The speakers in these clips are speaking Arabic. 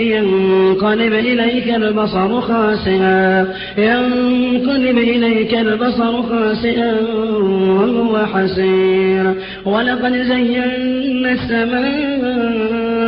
ينقلب إليك البصر خاسئا ينقلب إليك البصر خاسئا وهو حسير. ولقد زينا السماء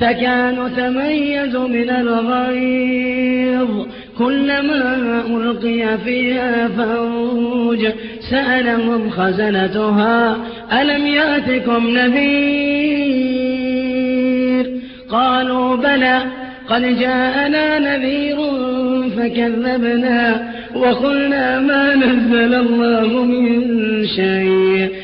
تكاد تميز من الغيظ. كلما ألقي فيها فوج سألهم خزنتها ألم يأتكم نذير؟ قالوا بلى قد جاءنا نذير فكذبنا وقلنا ما نزل الله من شيء.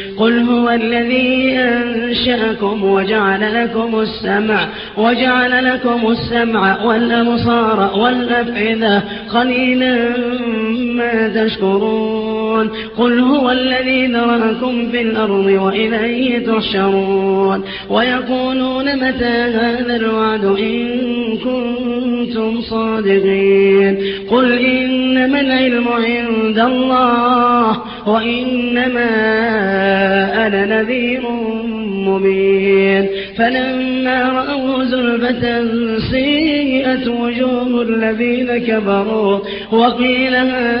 قل هو الذي أنشأكم وجعل لكم السمع وجعل لكم السمع والأبصار والأفئدة قليلا ما تشكرون قل هو الذي ذرأكم في الأرض وإليه تحشرون ويقولون متى هذا الوعد إن كنتم صادقين قل إنما العلم عند الله وإنما أنا نذير مبين فلما رأوا زلفة سيئت وجوه الذين كفروا وقيل هذا